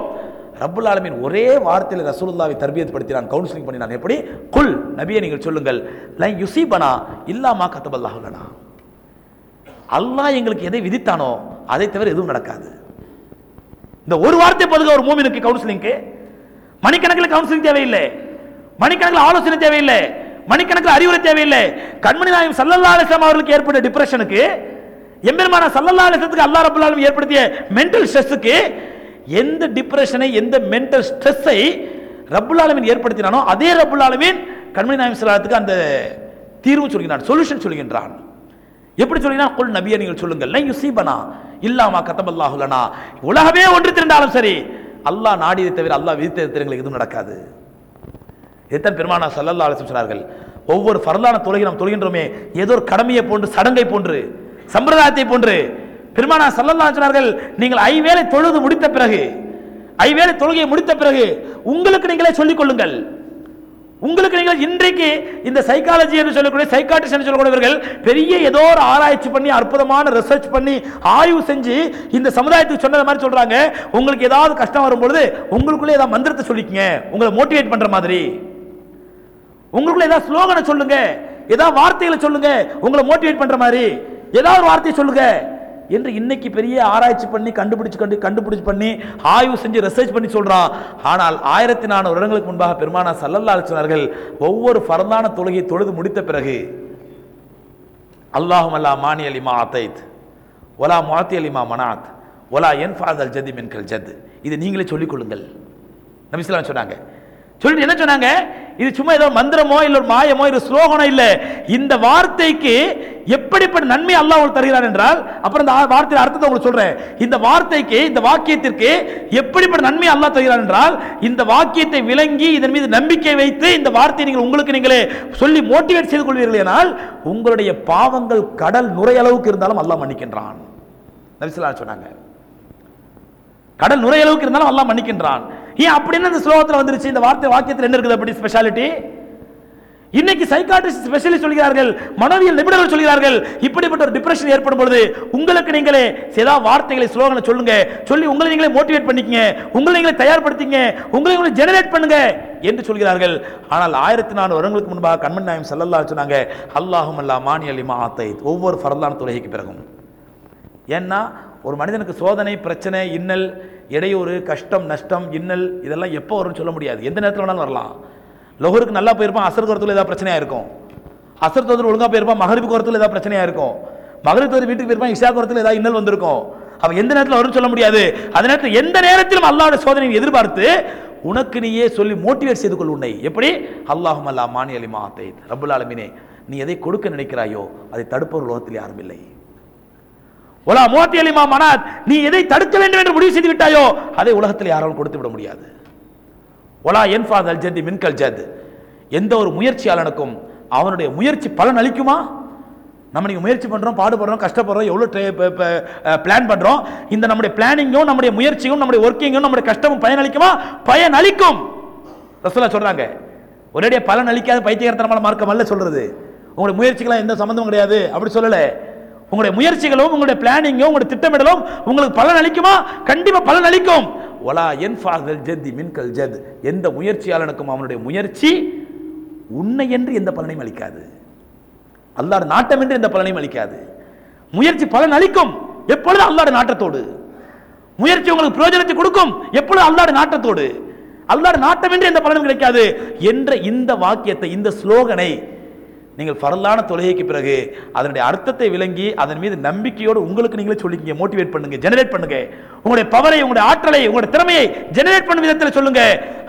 ரப்புல் ஆலமின் ஒரே வார்த்தையில் ரசூலுல்லாவை தர்பியத் படுத்தினான் கவுன்சிலிங் பண்ணினான். எப்படி? குல் நபியை நீங்கள் சொல்லுங்கள். லை யுசிபனா இல்லாமா கத்தபல்லாஹுலனா அல்லாஹ் எங்களுக்கு எதை விதித்தானோ அதை தவிர எதுவும் நடக்காது. இந்த ஒரு வார்த்தை போதுங்க ஒரு மூமினுக்கு கவுன்சிலிங்க்கு மணிக்கணக்கில் கவுன்சிலிங் தேவையில்லை. மணிக்கணக்கில் ஆலோசனை தேவையில்லை. மணிக்கணக்கில் அறிவுரை தேவையில்லை. கண்மணி நாயம் சல்லல்லா அலிஸ்லாம் அவர்களுக்கு ஏற்பட்ட டிப்ரெஷனுக்கு எம்பெருமான சல்லல்லா அலிஸ்லத்துக்கு அல்லா ரபுல்லாலும் ஏற்படுத்திய மென்டல் ஸ்ட்ரெஸ்ஸுக்கு எந்த டிப்ரெஷனை எந்த மென்டல் ஸ்ட்ரெஸ்ஸை ரப்புல் ஆலமீன் ஏற்படுத்தினானோ அதே ரப்புல் கண்மணி நாயம் சல்லாத்துக்கு அந்த தீர்வு சொல்கிறான் சொல்யூஷன் சொல்கின்றான். எப்படி சொல்லினா குல் நபியை நீங்கள் சொல்லுங்கள். லை யுசீபனா இல்லாமா கத்தபல்லாஹுலனா உலகமே ஒன்று திரண்டாலும் சரி அல்லாஹ் நாடியதை தவிர அல்லாஹ் விதித்ததை எங்களுக்கு எதுவும் நடக்காது. இதைத்தான் பெருமானா சல்லல்லா அலிஸ்லம் சொன்னார்கள்? ஒவ்வொரு ஃபர்லான தொழுகை நாம் தொழுகின்றோமே ஏதோ ஒரு கடமையை போன்று சடங்கை போன்று சம்பிரதாயத்தை போன்று. பெருமானா சல்லல்லா சொன்னார்கள் நீங்கள் ஐவேளை தொழுது முடித்த பிறகு ஐவேளை தொழுகையை முடித்த பிறகு உங்களுக்கு நீங்களே சொல்லிக் கொள்ளுங்கள். உங்களுக்கு நீங்கள் இன்றைக்கு இந்த சைக்காலஜி என்று சொல்லக்கூடிய சைக்காட்டிஸ்ட் என்று சொல்லக்கூடியவர்கள் பெரிய ஏதோ ஒரு ஆராய்ச்சி பண்ணி அற்புதமான ரிசர்ச் பண்ணி ஆய்வு செஞ்சு இந்த சமுதாயத்துக்கு சொன்னது மாதிரி சொல்றாங்க. உங்களுக்கு ஏதாவது கஷ்டம் வரும்பொழுது உங்களுக்குள்ளே ஏதாவது மந்திரத்தை சொல்லிக்கங்க. உங்களை மோட்டிவேட் பண்ற மாதிரி. உங்களுக்குள்ள ஏதாவது ஸ்லோகனை சொல்லுங்க. ஏதாவது வார்த்தைகளை சொல்லுங்க. உங்களை மோட்டிவேட் பண்ற மாதிரி. ஏதாவது ஒரு வார்த்தையை சொல்லுங்க. என்று இன்னைக்கு பெரிய ஆராய்ச்சி பண்ணி கண்டுபிடிச்சு கண்டு கண்டுபிடிச்சு பண்ணி ஆய்வு செஞ்சு ரிசர்ச் பண்ணி சொல்றான் ஆனால் ஆயிரத்தி நானூறு வருடங்களுக்கு முன்பாக பெருமானா சல்லல்லா சொன்னார்கள் ஒவ்வொரு பரந்தான தொழுகை தொழுது முடித்த பிறகு அல்லாஹும் அல்லா மானி அலிமா அத்தைத் ஒலா மாத்தி அலிமா மனாத் ஒலா என் ஃபாதல் ஜதி மின்கல் ஜத். இது நீங்களே சொல்லிக் கொள்ளுங்கள். நபிஸ்லாம் சொன்னாங்க. சொல்லிட்டு என்ன சொன்னாங்க? இது சும்மா ஏதோ மந்திரமோ இல்ல ஒரு மாயமோ இல்ல ஸ்லோகனோ இல்ல. இந்த வார்த்தைக்கு எப்படிப்பட்ட நன்மை அல்லாஹ் உங்களுக்கு தருகிறார் என்றால் அப்புறம் இந்த வார்த்தை அர்த்தத்தை உங்களுக்கு சொல்றேன். இந்த வார்த்தைக்கு இந்த வாக்கியத்திற்கு எப்படிப்பட்ட நன்மை அல்லாஹ் தருகிறார் என்றால் இந்த வாக்கியத்தை விளங்கி இதன் மீது நம்பிக்கை வைத்து இந்த வார்த்தையை நீங்கள் உங்களுக்கு நீங்களே சொல்லி மோட்டிவேட் செய்து கொள்வீர்கள் என்றால் உங்களுடைய பாவங்கள் கடல் நுரையளவுக்கு இருந்தாலும் அல்லாஹ் மன்னிக்கின்றான். நபிசுல்லா சொன்னாங்க. கடல் நுரையளவுக்கு இருந்தாலும் அல்லாஹ் மன்னிக்கின்றான். ஏன் அப்படின்னு அந்த ஸ்லோகத்தில் வந்துருச்சு இந்த வார்த்தை வாக்கியத்தில் என்ன இருக்குது அப்படி ஸ்பெஷாலிட்டி இன்னைக்கு சைக்காட்ரிஸ்ட் ஸ்பெஷலிஸ்ட் சொல்கிறார்கள் மனவியல் நிபுணர்கள் சொல்கிறார்கள் இப்படிப்பட்ட ஒரு டிப்ரெஷன் ஏற்படும் பொழுது உங்களுக்கு நீங்களே சில வார்த்தைகளை ஸ்லோகனை சொல்லுங்க. சொல்லி உங்களை நீங்களே மோட்டிவேட் பண்ணிக்கங்க. உங்களை நீங்களே தயார்படுத்திங்க உங்களை உங்களை ஜெனரேட் பண்ணுங்க என்று சொல்கிறார்கள். ஆனால் ஆயிரத்தி நானூறு வருடங்களுக்கு முன்பாக கண்மன் நாயம் செல்லல்லா சொன்னாங்க அல்லாஹும் அல்லா மானி அலிமா ஆத்தை ஒவ்வொரு ஃபரலான தொழுகைக்கு பிறகும். ஏன்னா ஒரு மனிதனுக்கு சோதனை பிரச்சனை இன்னல் இடையூறு கஷ்டம் நஷ்டம் இன்னல் இதெல்லாம் எப்போ வரும்னு சொல்ல முடியாது. எந்த நேரத்தில் வேணாலும் வரலாம். லொஹருக்கு நல்லா போயிருப்பான் அசருக்கு குரத்தில் ஏதாவது பிரச்சனையாக இருக்கும். அசர் தோதர் ஒழுங்காக போயிருப்பான் மகரிப்பு குரத்தில் ஏதாவது பிரச்சனையாக இருக்கும். மகரிப்பு தோதர் வீட்டுக்கு போயிருப்பான் இஷா குரத்தில் ஏதாவது இன்னல் வந்திருக்கும். அவன் எந்த நேரத்தில் வரும்னு சொல்ல முடியாது. அந்த நேரத்தில் எந்த நேரத்திலும் அல்லாவோட சோதனையை எதிர்பார்த்து உனக்கு நீயே சொல்லி மோட்டிவேட் செய்து கொள் உன்னை. எப்படி? அல்லாஹும் அல்லா மானி அலிமா ரபுல் ரப்புல் நீ எதை கொடுக்க நினைக்கிறாயோ அதை தடுப்பவர் உலகத்தில் யாரும் இல்லை. ஒலா மோத்தி அலிமா மனாத் நீ எதை தடுக்க வேண்டும் என்று முடிவு செய்து விட்டாயோ அதை உலகத்தில் யாராலும் கொடுத்து விட முடியாது. ஒலா என்ஃபாத் அல் ஜத்தி மின்கல் ஜத் எந்த ஒரு முயற்சியாளனுக்கும் அவனுடைய முயற்சி பலன் அளிக்குமா? நம்ம நீங்கள் முயற்சி பண்ணுறோம் பாடுபடுறோம் கஷ்டப்படுறோம் எவ்வளவு பிளான் பண்ணுறோம் இந்த நம்முடைய பிளானிங்கும் நம்முடைய முயற்சியும் நம்முடைய ஒர்க்கிங்கும் நம்முடைய கஷ்டமும் பயன் அளிக்குமா? பயன் அளிக்கும். ரசூலா சொல்கிறாங்க ஒரேடியாக பலன் அளிக்காத பைத்தியகரத்தனமான மார்க்கம் அல்ல சொல்கிறது உங்களுடைய முயற்சிக்கெல்லாம் எந்த சம்மந்தமும் கிடையாது. அப்படி சொல்லலை. உங்களுடைய முயற்சிகளும் உங்களுடைய பிளானிங்கும் உங்களுடைய திட்டமிடலும் உங்களுக்கு பலன் அளிக்குமா? கண்டிப்பாக பலன் அளிக்கும். ஒலா என்ஃபாதல் ஜத்தி மின்கல் ஜெத். எந்த முயற்சியாளனுக்கும் அவனுடைய முயற்சி உன்னை என்று எந்த பலனையும் அளிக்காது. அல்லாட நாட்டம் என்று எந்த பலனையும் அளிக்காது. முயற்சி பலன் அளிக்கும். எப்பொழுது அல்லாட நாட்டத்தோடு? முயற்சி உங்களுக்கு பிரயோஜனத்தை கொடுக்கும். எப்பொழுது அல்லாட நாட்டத்தோடு? அல்லாட நாட்டம் என்று எந்த பலனும் கிடைக்காது. என்ற இந்த வாக்கியத்தை இந்த ஸ்லோகனை நீங்கள் பரலான தொழுகைக்கு பிறகு அதனுடைய அர்த்தத்தை விளங்கி அதன் மீது நம்பிக்கையோடு உங்களுக்கு நீங்களே சொல்லிக்கங்க மோட்டிவேட் பண்ணுங்க ஜெனரேட் பண்ணுங்க. உங்களுடைய பவரை உங்களுடைய ஆற்றலை உங்களுடைய திறமையை ஜெனரேட் பண்ணும் விதத்தில் சொல்லுங்க.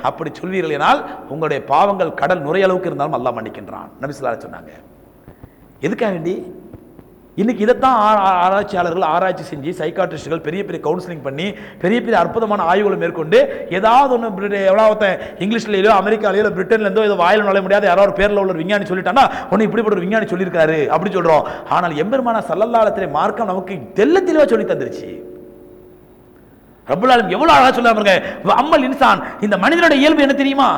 அப்படி சொல்வீர்கள் என்றால் உங்களுடைய பாவங்கள் கடல் நுரையளவுக்கு இருந்தாலும் அல்லாஹ் மன்னிக்கின்றான். நபிசுல்லா சொன்னாங்க. எதுக்காக வேண்டி இன்னைக்கு இதைத்தான் ஆ- ஆராய்ச்சியாளர்கள் ஆராய்ச்சி செஞ்சு சைக்காட்ரிஸ்டுகள் பெரிய பெரிய கவுன்சிலிங் பண்ணி பெரிய பெரிய அற்புதமான ஆய்வுகளை மேற்கொண்டு ஏதாவது ஒன்று எவ்வளோ இங்கிலீஷ்லையோ அமெரிக்காலேயோ இல்லை பிரிட்டன்லேருந்தோ ஏதோ வாயில் நுழைய முடியாது யாரோ ஒரு பேரில் உள்ள ஒரு விஞ்ஞானி சொல்லிட்டானா ஒன்று இப்படிப்பட்ட ஒரு விஞ்ஞானி சொல்லியிருக்காரு அப்படி சொல்கிறோம் ஆனால் எம்பெருமான சல்லல்லாலத்திலே மார்க்கம் நமக்கு தெல்ல தெளிவாக சொல்லி தந்துருச்சு. ரபுல்லாலும் எவ்வளோ அழகாக அழகா சொல்ல அம்மல் இன்சான் இந்த மனிதனுடைய இயல்பு என்ன தெரியுமா?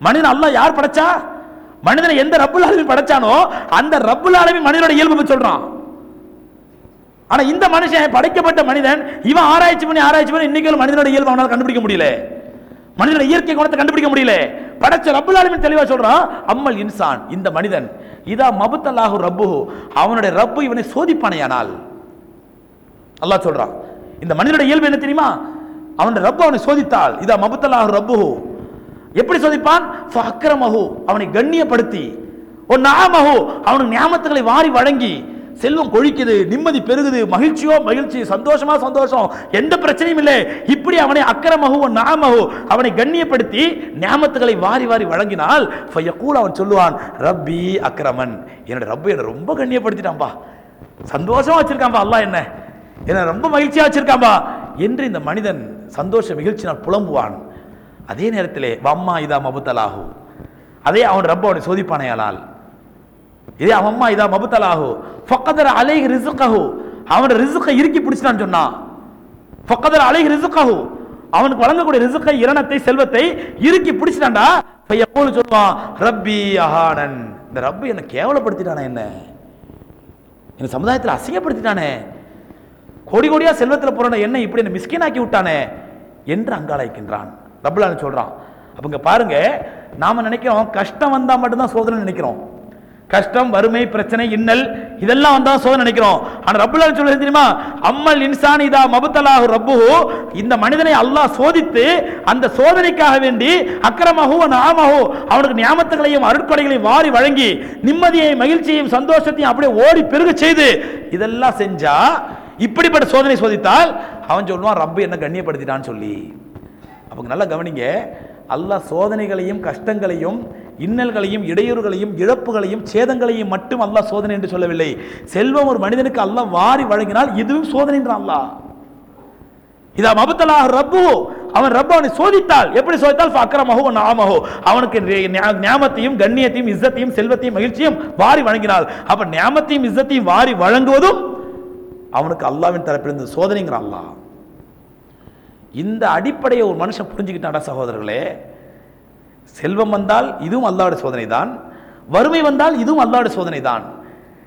மனிதன் அல்லாஹ் யார் படைச்சா? மனிதனை எந்த ரப்புல் ஆலமீன் படைச்சானோ அந்த ரப்புல் ஆலமீன் மனிதனோட இயல்பு சொல்றான். ஆனா இந்த மனுஷன் படைக்கப்பட்ட மனிதன் இவன் ஆராய்ச்சி பண்ணி ஆராய்ச்சி பண்ணி இன்னைக்கு மனிதனோட இயல்பு அவனால் கண்டுபிடிக்க முடியல. மனிதனோட இயற்கை குணத்தை கண்டுபிடிக்க முடியல. படைச்ச ரப்புல் ஆலமீன் தெளிவா சொல்றான் அம்மல் இன்சான் இந்த மனிதன் இதா மபுத்தல்லாஹு ரப்பு அவனுடைய ரப்பு இவனை சோதிப்பானையானால்? அல்லாஹ் சொல்றான். இந்த மனிதனுடைய இயல்பு என்ன தெரியுமா? அவனுடைய ரப்பு அவனை சோதித்தால் இதா மபுத்தல்லாஹு ரப்புஹூ எப்படி சோதிப்பான்? ஃபஅக்ரமஹு அவனை கண்ணியப்படுத்தி. ஒரு நாமஹு அவனுக்கு ஞாபகத்துகளை வாரி வழங்கி. செல்வம் கொழிக்குது நிம்மதி பெருகுது மகிழ்ச்சியோ மகிழ்ச்சி சந்தோஷமா சந்தோஷம். எந்த பிரச்சனையும் இல்லை. இப்படி அவனை அக்கரமஹு நாமகோ அவனை கண்ணியப்படுத்தி ஞாபகத்துகளை வாரி வாரி வழங்கினால் கூட அவன் சொல்லுவான் ரப்பி அக்ரமன். என்னோட ரப்பு என்னை ரொம்ப கண்ணியப்படுத்திட்டான்பா. சந்தோஷமா வச்சிருக்கான்பா அல்லா என்ன. என்ன ரொம்ப மகிழ்ச்சியா வச்சிருக்கான்பா. என்று இந்த மனிதன் சந்தோஷ மகிழ்ச்சினால் புலம்புவான். அதே நேரத்தில் வம்மா இதா மபுத்தலாகு அதே அவன் ரப்ப அவனை சோதிப்பானையாளால் இதே அவன் அம்மா இதா மபுத்தலாகு ஃபக்கதர் அலை ரிசுக்கஹு அவன் ரிசுக்கை இறுக்கி பிடிச்சிட்டான்னு சொன்னான் ஃபக்கதர் அலை ரிசுக்கஹு அவனுக்கு வழங்கக்கூடிய ரிசுக்கை இரணத்தை செல்வத்தை இறுக்கி பிடிச்சிட்டான்டா. எப்போது சொல்லுவான்? ரப்பி அஹானன் இந்த ரப்பு என்னை கேவலப்படுத்திட்டானே என்ன? என் சமுதாயத்தில் அசிங்கப்படுத்திட்டானே? கோடி கோடியாக செல்வத்தில் போறான என்ன இப்படி என்ன மிஸ்கினாக்கி விட்டானே? என்று அங்காளாய்க்கின்றான் ரப்புலான்னு சொல்கிறான் அப்போ இங்கே பாருங்க நாம் நினைக்கிறோம் கஷ்டம் வந்தால் மட்டும்தான் சோதனை நினைக்கிறோம். கஷ்டம் வறுமை பிரச்சனை இன்னல் இதெல்லாம் வந்தா சோதனை நினைக்கிறோம். ஆனா ரப்புல்லா சொல்றது தெரியுமா? அம்மல் இன்சான் இதா மபுத்தலாஹு ரப்புஹு. இந்த மனிதனை அல்லாஹ் சோதித்து அந்த சோதனைக்காக வேண்டி அக்கரமாகவும் நாமஹு. அவனுக்கு ஞாபகங்களையும் அருட்கொடைகளையும் வாரி வழங்கி நிம்மதியை மகிழ்ச்சியையும் சந்தோஷத்தையும் அப்படியே ஓடி பெருக செய்து இதெல்லாம் செஞ்சா இப்படிப்பட்ட சோதனை சோதித்தால் அவன் சொல்லுவான் ரப்பு என்ன கண்ணியப்படுத்திட்டான்னு சொல்லி. அப்போ நல்லா கவனிங்க. அல்லாஹ் சோதனைகளையும் கஷ்டங்களையும் இன்னல்களையும் இடையூறுகளையும் இழப்புகளையும் சேதங்களையும் மட்டும் அல்லாஹ் சோதனை என்று சொல்லவில்லை. செல்வம் ஒரு மனிதனுக்கு அல்லாஹ் வாரி வழங்கினால் இதுவும் சோதனை என்றான் அல்லாஹ். இதா மபத்தலாக ரப்பு. அவன் ரப்ப அவனை சோதித்தால். எப்படி சோதித்தால்? அக்கிரமஹோ நாமகோ அவனுக்கு ஞா- கண்ணியத்தையும் இஸ்ஸத்தையும் செல்வத்தையும் மகிழ்ச்சியும் வாரி வழங்கினால். அப்ப ஞாபகத்தையும் இஸ்ஸத்தையும் வாரி வழங்குவதும் அவனுக்கு அல்லாவின் தரப்பிலிருந்து சோதனைங்கிறான் அல்லாஹ். இந்த அடிப்படையை ஒரு மனுஷன் புரிஞ்சுக்கிட்டாடா சகோதரர்களே? செல்வம் வந்தால் இதுவும் அல்லாஹ்வுடைய சோதனை தான் வறுமை வந்தால் இதுவும் அல்லாஹ்வுடைய சோதனை தான்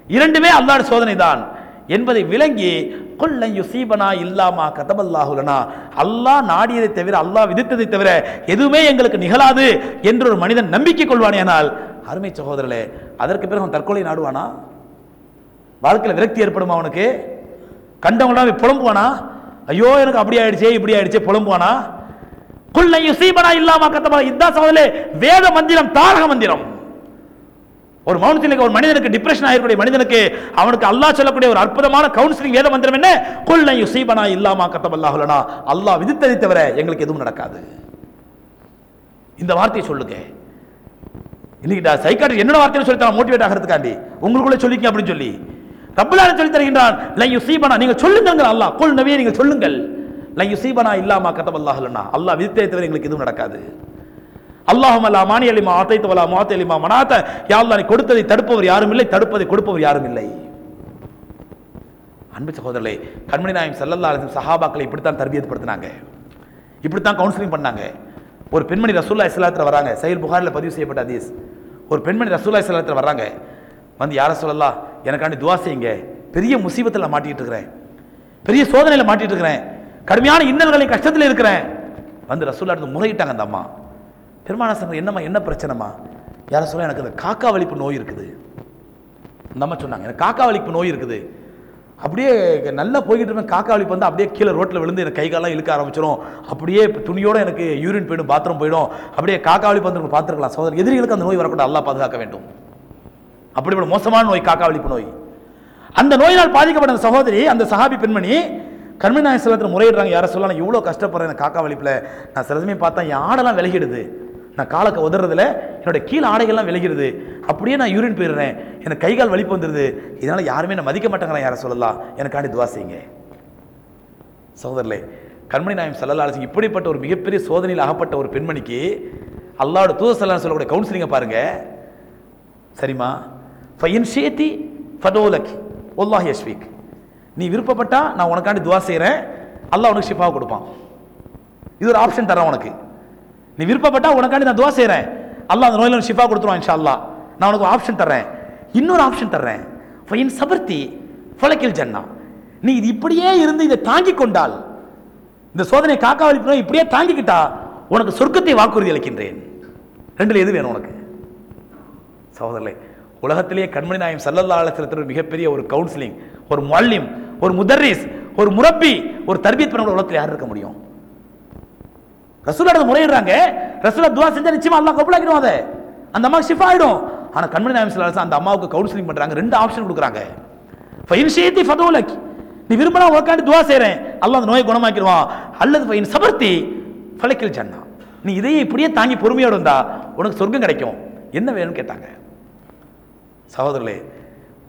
இரண்டுமே அல்லாஹ்வுடைய சோதனை தான் என்பதை விளங்கி கொல்லை யுசீபனா இல்லாமா கதபல்லாஹுலனா அல்லாஹ் நாடியதை தவிர அல்லாஹ் விதித்ததை தவிர எதுவுமே எங்களுக்கு நிகழாது என்று ஒரு மனிதன் நம்பிக்கை கொள்வானேனால் அருமை சகோதரர்களே அதற்கு பிறகு அவன் தற்கொலை நாடுவானா? வாழ்க்கையில் விரக்தி ஏற்படுமா அவனுக்கு? கண்டவங்களாம் புலம்புவானா? ஐயோ எனக்கு அப்படி ஆயிடுச்சே இப்படி ஆயிடுச்சே புலம்புவானா? குல்லை யுசீபனா இல்லாம கத்தமா இதான் சகோதரே வேத மந்திரம் தாரக மந்திரம். ஒரு மௌனத்தில் ஒரு மனிதனுக்கு டிப்ரெஷன் ஆகக்கூடிய மனிதனுக்கு அவனுக்கு அல்லாஹ் சொல்லக்கூடிய ஒரு அற்புதமான கவுன்சிலிங் வேத மந்திரம் என்ன? கொள்ளை யுசீபனா இல்லாமா கத்தபல்லாஹுலனா அல்லாஹ் விதித்ததை தவிர எங்களுக்கு எதுவும் நடக்காது. இந்த வார்த்தையை சொல்லுங்க. இன்னைக்கு சைக்காட்ரி என்னோட வார்த்தையை சொல்லி மோட்டிவேட் ஆகிறதுக்காண்டி. உங்களுக்குள்ளே சொல்லிக்க அப்படின்னு சொல்லி. ரப்பலான சொல்லி தருகின்றான். லையு யுசீபனா நீங்க சொல்லுங்கள் அல்லாஹ். குல் நவியை நீங்கள் சொல்லுங்கள். லை சீபனா இல்லாமா கதபல்லாஹுலனா அல்லாஹ். விதித்ததை தவிர எங்களுக்கு எதுவும் நடக்காது. அல்லாஹும் அல்லா மானி அலிமா ஆத்தைத்து வலா மாத்த அலிமா மனாத்த. யாழ்லா நீ கொடுத்ததை தடுப்பவர் யாரும் இல்லை தடுப்பதை கொடுப்பவர் யாரும் இல்லை. அன்பு சகோதரர்களே கண்மணி நாயம் செல்லல்லா அலிசம் சஹாபாக்களை இப்படித்தான் தர்பியத்படுத்தினாங்க இப்படித்தான் கவுன்சிலிங் பண்ணாங்க. ஒரு பெண்மணி ரசூல்லா இஸ்லாத்தில் வராங்க. சைல் புகாரில் பதிவு செய்யப்பட்ட அதீஸ் ஒரு பெண்மணி ரசூல்லா இஸ்லாத்தில் வராங்க. வந்து யாரை சொல்லலாம் எனக்காண்டி துவா செய்யுங்க. பெரிய முசீபத்தில் மாட்டிகிட்டு இருக்கிறேன். பெரிய சோதனையில் மாட்டிகிட்டு இருக்கிறேன். கடுமையான இன்னல்களை கஷ்டத்தில் இருக்கிறேன். வந்து ரசூல்லா எடுத்து முறையிட்டாங்க அந்த அம்மா. பெருமான சங்கம் என்னம்மா என்ன பிரச்சனைமா யார சொல்ல எனக்கு இந்த காக்கா வலிப்பு நோய் இருக்குது. இந்த அம்மா சொன்னாங்க எனக்கு காக்கா வலிப்பு நோய் இருக்குது. அப்படியே நல்லா போய்கிட்டு இருப்பேன் காக்கா வலிப்பு வந்து அப்படியே கீழே ரோட்டில் விழுந்து எனக்கு கை காலெல்லாம் இழுக்க ஆரம்பிச்சிடும் அப்படியே துணியோடு எனக்கு யூரின் போயிடும் பாத்ரூம் போயிடும். அப்படியே காக்கா வலிப்பு வந்து பார்த்துருக்கலாம். சோதனை எதிரிகளுக்கு அந்த நோய் வரக்கூடாது. நல்லா பாதுகாக்க வேண்டும். அப்படிப்பட்ட மோசமான நோய் காக்காவளிப்பு நோய். அந்த நோயினால் பாதிக்கப்பட்ட அந்த சகோதரி அந்த சஹாபி பெண்மணி கர்மி முறையிடுறாங்க. யாரை சொல்லலாம் நான் இவ்வளோ கஷ்டப்படுறேன் காக்கா வலிப்பில். நான் சில சமயம் பார்த்தா என் ஆடெல்லாம் விலகிடுது. நான் காலக்க உதறதுல என்னோட கீழ் ஆடைகள்லாம் விலகிடுது. அப்படியே நான் யூரின் போயிடுறேன். எனக்கு கை கால் வலிப்பு வந்துடுது. இதனால் யாருமே நான் மதிக்க மாட்டேங்கிறேன் யாரை சொல்லலாம். எனக்காண்டி துவா செய்யுங்க. சகோதரர்களே கண்மணி நாயம் சல்லல்லா இப்படிப்பட்ட ஒரு மிகப்பெரிய சோதனையில் அகப்பட்ட ஒரு பெண்மணிக்கு அல்லாவோட தூத சல்லா சொல்லக்கூடிய கவுன்சிலிங்கை பாருங்கள் சரிம்மா? ஃபைன் ஷேத்தி ஃபதோலக் ஒல்லாஹ் யஸ்வீக் நீ விருப்பப்பட்டா நான் உனக்காண்டி துவா செய்கிறேன் அல்லாஹ் உனக்கு ஷிஃபாவை கொடுப்பான். இது ஒரு ஆப்ஷன் தரேன் உனக்கு. நீ விருப்பப்பட்டா உனக்காண்டி நான் துவா செய்கிறேன் அல்லாஹ் அந்த நோயில் ஷிஃபா கொடுத்துருவான் இன்ஷா அல்லாஹ் நான் உனக்கு ஆப்ஷன் தர்றேன். இன்னொரு ஆப்ஷன் தர்றேன். ஃபைன் சபர்த்தி ஃபலக்கில் ஜன்னா நீ இது இப்படியே இருந்து இதை தாங்கிக் கொண்டால் இந்த சோதனை காக்கா வலிப்பு இப்படியே தாங்கிக்கிட்டா உனக்கு சொர்க்கத்தை வாக்குறுதி அளிக்கின்றேன். ரெண்டில் எது வேணும் உனக்கு? சகோதரர்களே உலகத்திலேயே கண்மணி நாயம் சல்லல்லா அலுவலத்தில் மிகப்பெரிய ஒரு கவுன்சிலிங் ஒரு மல்யம் ஒரு முதர்ரிஸ் ஒரு முரப்பி ஒரு தர்பியத் பண்ண உலகத்தில் யார் இருக்க முடியும்? ரசூலோட முறையிடுறாங்க. ரசூலா துவா செஞ்சா நிச்சயமா அல்லாஹ் கபூலாக்கிடும் அதை. அந்த அம்மா ஷிஃப் ஆயிடும். ஆனா கண்மணி நாயம் சல்லா அந்த அம்மாவுக்கு கவுன்சிலிங் பண்றாங்க. ரெண்டு ஆப்ஷன் கொடுக்குறாங்க. ஃபைன் ஷேத்தி ஃபதோலக். நீ விரும்பினா உக்காண்டி துவா செய்றேன். அல்லாஹ் அந்த நோயை குணமாக்கிடுவான். அல்லது ஃபைன் சபர்த்தி ஃபலக்கில் ஜன்னா. நீ இதையே இப்படியே தாங்கி பொறுமையோடு இருந்தா உனக்கு சொர்க்கம் கிடைக்கும். என்ன வேணும்னு கேட்டாங்க. சகோதரர்களே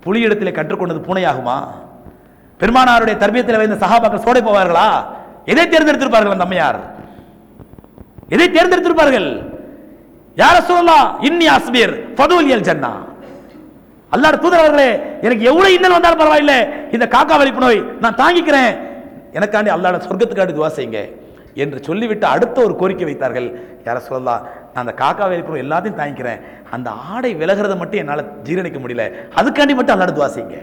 புலியிடத்திலே கற்றுக்கொண்டது பூனையாகுமா? பெருமானாருடைய தர்பியத்தில் வைந்த சகாபாக்கள் சோடை போவார்களா? எதை தேர்ந்தெடுத்திருப்பார்கள் அந்த அம்மையார்? எதை தேர்ந்தெடுத்திருப்பார்கள்? யார சொல்லலாம் இன்னி அஸ்பீர் ஃபதுல் ஜன்னா. அல்லாட தூதர் அவர்களே எனக்கு எவ்வளவு இன்னல் வந்தாலும் பரவாயில்லை. இந்த காக்கா வலிப்பு நோய் நான் தாங்கிக்கிறேன். எனக்காண்டி அல்லாட சொர்க்கத்துக்காண்டி துவா செய்யுங்க. என்று சொல்லிவிட்டு அடுத்த ஒரு கோரிக்கை வைத்தார்கள். யார சொல்லலாம் நான் அந்த காக்கா வலிப்பு எல்லாத்தையும் தாங்கிக்கிறேன். அந்த ஆடை விலகிறத மட்டும் என்னால் ஜீரணிக்க முடியல. அதுக்காண்டி மட்டும் அல்லாட துவாசிங்க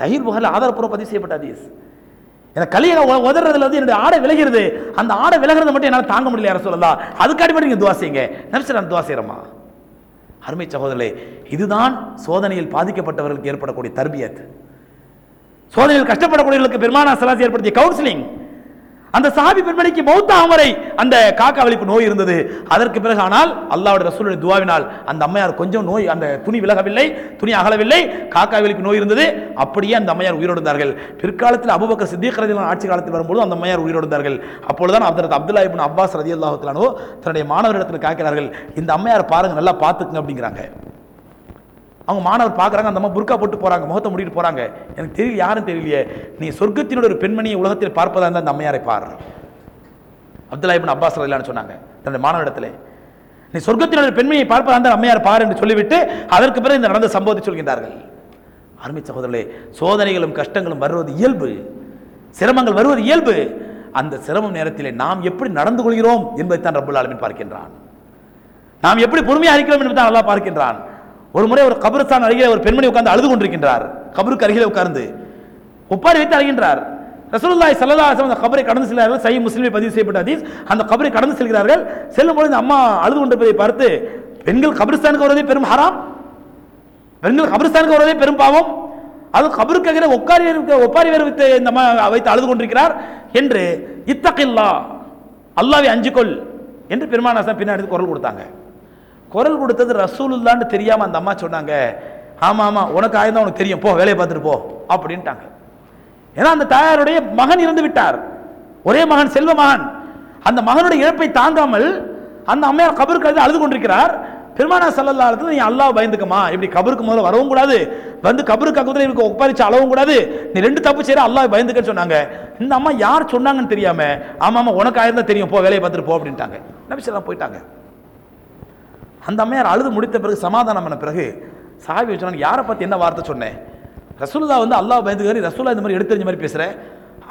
சஹீர் புகாரில் ஆதாரப்பூர்வ பதிவு செய்யப்பட்ட ஹதீஸ். எனக்கு கலியை உதறதுல வந்து என்னுடைய ஆடை விலகிறது. அந்த ஆடை விலகிறத மட்டும் என்னால் தாங்க முடியல யார சொல்லலாம் அதுக்காண்டி மட்டும் நீங்கள் துவாசிங்க நினச்சி நான் துவா அருமை சகோதரர்களே இதுதான் சோதனையில் பாதிக்கப்பட்டவர்களுக்கு ஏற்படக்கூடிய தர்பியத். சோதனையில் கஷ்டப்படக்கூடியவர்களுக்கு பெருமானா சலாசி ஏற்படுத்திய கவுன்சிலிங் அந்த சாபி பெண்மணிக்கு மௌத்த அமரை அந்த காக்கா வலிப்பு நோய் இருந்தது. அதற்கு பிறகு ஆனால் அல்லாவுடைய ரசூலுடைய துவாவினால் அந்த அம்மையார் கொஞ்சம் நோய் அந்த துணி விலகவில்லை துணி அகலவில்லை காக்கா வலிப்பு நோய் இருந்தது. அப்படியே அந்த அம்மையார் உயிரோடுந்தார்கள். பிற்காலத்தில் அபுபக்கர் சித்திகரதிலான ஆட்சி காலத்தில் வரும்போது அந்த அம்மையார் உயிரோடுந்தார்கள். அப்பொழுதுதான் அப்தரத் அப்துல்லா இபின் அப்பாஸ் ரதி அல்லாஹுலானோ தன்னுடைய மாணவரிடத்தில் காக்கிறார்கள். இந்த அம்மையார் பாருங்க நல்லா பார்த்துக்குங்க அப்படிங்கிறாங்க. அவங்க மாணவர் பார்க்குறாங்க அந்த அம்மா புர்க்கா போட்டு போகிறாங்க முகத்தை முடிட்டு போகிறாங்க எனக்கு தெரியல யாரும் தெரியலையே. நீ சொர்க்கத்தினோட ஒரு பெண்மணியை உலகத்தில் பார்ப்பதா இருந்தால் அந்த அம்மையாரை பார். அப்துல்லா இப்னு அப்பாஸ் ரதிலான்னு சொன்னாங்க தன்னுடைய மாணவரிடத்தில் நீ சொர்க்கத்தினுடைய பெண்மணியை பார்ப்பதா இருந்தால் அம்மையார் பார் என்று சொல்லிவிட்டு அதற்கு பிறகு இந்த நடந்த சம்பவத்தை சொல்கின்றார்கள். அருமை சகோதரர்களே சோதனைகளும் கஷ்டங்களும் வருவது இயல்பு. சிரமங்கள் வருவது இயல்பு. அந்த சிரமம் நேரத்திலே நாம் எப்படி நடந்து கொள்கிறோம் என்பதை தான் ரபுல் ஆலமீன் பார்க்கின்றான். நாம் எப்படி பொறுமையாக இருக்கிறோம் என்பதை தான் பார்க்கின்றான். ஒரு முறை ஒரு கபருஸ்தான் அருகில் ஒரு பெண்மணி உட்கார்ந்து அழுது கொண்டிருக்கின்றார். கபருக்கு அருகிலே உட்கார்ந்து. ஒப்பாரி வைத்து அழுகின்றார். ரசூலுல்லாய் ஸல்லல்லாஹு அந்த கபரை கடந்து செல்கிறார்கள். சை முஸ்லீமை பதிவு செய்யப்பட்ட அதீஸ் அந்த கபரை கடந்து செல்கிறார்கள். செல்லும் பொழுது இந்த அம்மா அழுது கொண்டிருப்பதை பார்த்து பெண்கள் கபிரிஸ்தானுக்கு வருவதே பெரும் ஹராம். பெண்கள் கபிரிஸ்தானுக்கு வருவதே பெரும் பாவம். அது கபருக்காக உட்காரி ஒப்பாரி வேறு வைத்து இந்த அம்மா வைத்து அழுது கொண்டிருக்கிறார் என்று இத்தகில்லா. அல்லாவை அஞ்சுக்கொள் என்று பெருமானாசன் பின்னாடி குரல் கொடுத்தாங்க. குரல் கொடுத்தது ரசூலுல்லான்னு தெரியாமல் அந்த அம்மா சொன்னாங்க ஆமாம் ஆமாம் உனக்கு ஆயிருந்தா உனக்கு தெரியும். போ வேலையை பார்த்துட்டு போ. அப்படின்ட்டாங்க. ஏன்னா அந்த தாயாருடைய மகன் இறந்து விட்டார். ஒரே மகன் செல்வ மகன். அந்த மகனுடைய இழப்பை தாங்காமல் அந்த அம்மையார் கபருக்கு அழுது அழுது கொண்டிருக்கிறார். பெருமானா சல்லல்லா அலுவலி நீ அல்லாஹ் பயந்துக்குமா இப்படி கபருக்கு முதல்ல வரவும் கூடாது. வந்து கபருக்கு அக்கத்தில் இவருக்கு ஒப்பாரிச்சு அளவும் கூடாது. நீ ரெண்டு தப்பு செய்யற அல்லாஹ் பயந்துக்கன்னு சொன்னாங்க. இந்த அம்மா யார் சொன்னாங்கன்னு தெரியாம ஆமாம் ஆமா உனக்கு ஆயிருந்தா தெரியும். போ வேலையை பார்த்துட்டு போ. அப்படின்ட்டாங்க. நபிசல்லாம் போயிட்டாங்க. அந்த அம்மையார் அழுது முடித்த பிறகு சமாதானம் பண்ண பிறகு சாவி சொன்னாங்க யாரை பற்றி என்ன வார்த்தை சொன்னேன் ரசூல்லா வந்து அல்லாஹ் பயந்துக்காரி ரசூல்லா இந்த மாதிரி எடுத்தறிஞ்ச மாதிரி பேசுகிறேன்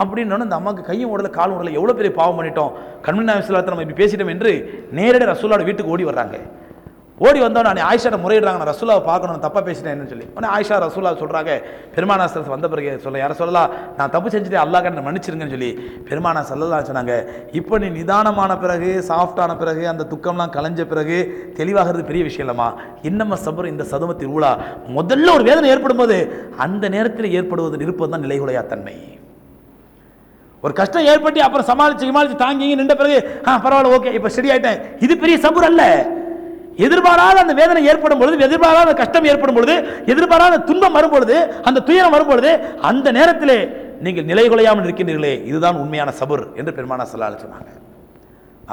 அப்படின்னு அந்த அம்மாவுக்கு கையும் உடல காலும் உடல எவ்வளோ பெரிய பாவம் பண்ணிட்டோம். கண்மணி விசுவாத்தை நம்ம இப்படி பேசிட்டோம் என்று நேரடி ரசூலோட வீட்டுக்கு ஓடி வர்றாங்க. ஓடி வந்தவன் நான் ஆயிஷாட்ட முறையிடுறாங்க நான் ரசூலாவை பார்க்கணும் தப்பாக பேசிட்டேன்னு சொல்லி. உடனே ஆயிஷா ரசூலா சொல்கிறாங்க பெருமானாசர் வந்த பிறகு சொல்ல யாரை சொல்லலாம் நான் தப்பு செஞ்சுட்டு அல்லாஹ் என்ன மன்னிச்சிருங்கன்னு சொல்லி பெருமானா சொல்லலாம் சொன்னாங்க. இப்போ நீ நிதானமான பிறகு சாஃப்டான பிறகு அந்த துக்கம்லாம் கலைஞ்ச பிறகு தெளிவாகிறது பெரிய விஷயம் இல்லம்மா. இன்னம சபர் இந்த சதுமத்தில் ஊழா. முதல்ல ஒரு வேதனை ஏற்படும் போது அந்த நேரத்தில் ஏற்படுவது நிற்பது தான் நிலைகுலையா தன்மை. ஒரு கஷ்டம் ஏற்பட்டு அப்புறம் சமாளித்து சமாளித்து தாங்கி நின்ற பிறகு ஆ பரவாயில்ல ஓகே இப்போ சரி ஆயிட்டேன் இது பெரிய சபுர் அல்ல. எதிர்பாராத அந்த வேதனை ஏற்படும் பொழுது எதிர்பாராத கஷ்டம் ஏற்படும் பொழுது எதிர்பாராத துன்பம் வரும்பொழுது அந்த துயரம் வரும்பொழுது அந்த நேரத்திலே நீங்கள் நிலை குலையாமல் இருக்கின்றீர்களே இதுதான் உண்மையான சபுர் என்று பெருமானா சொல்லால் சொன்னாங்க.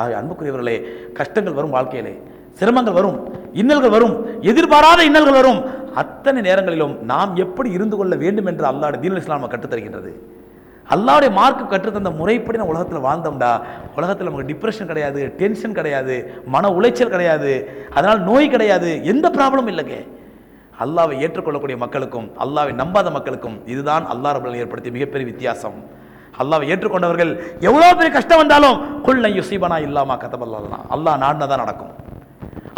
ஆக அன்புக்குரியவர்களே கஷ்டங்கள் வரும் வாழ்க்கையிலே சிரமங்கள் வரும் இன்னல்கள் வரும் எதிர்பாராத இன்னல்கள் வரும். அத்தனை நேரங்களிலும் நாம் எப்படி இருந்து கொள்ள வேண்டும் என்று அல்லாட தீன் இஸ்லாம் கற்றுத்தருகின்றது? அல்லாவுடைய மார்க்கு கற்றுத்தந்த முறைப்படி நம்ம உலகத்தில் வாழ்ந்தோம்டா. உலகத்தில் நமக்கு டிப்ரெஷன் கிடையாது டென்ஷன் கிடையாது மன உளைச்சல் கிடையாது அதனால் நோய் கிடையாது எந்த ப்ராப்ளமும் இல்லைங்க. அல்லாவை ஏற்றுக்கொள்ளக்கூடிய மக்களுக்கும் அல்லாவை நம்பாத மக்களுக்கும் இதுதான் அல்லா ரபுல் ஏற்படுத்திய மிகப்பெரிய வித்தியாசம். அல்லாவை ஏற்றுக்கொண்டவர்கள் எவ்வளோ பெரிய கஷ்டம் வந்தாலும் கொள்ளை யுசீபனா இல்லாமா கதபல்லாம் அல்லாஹ் நாடினா தான் நடக்கும்.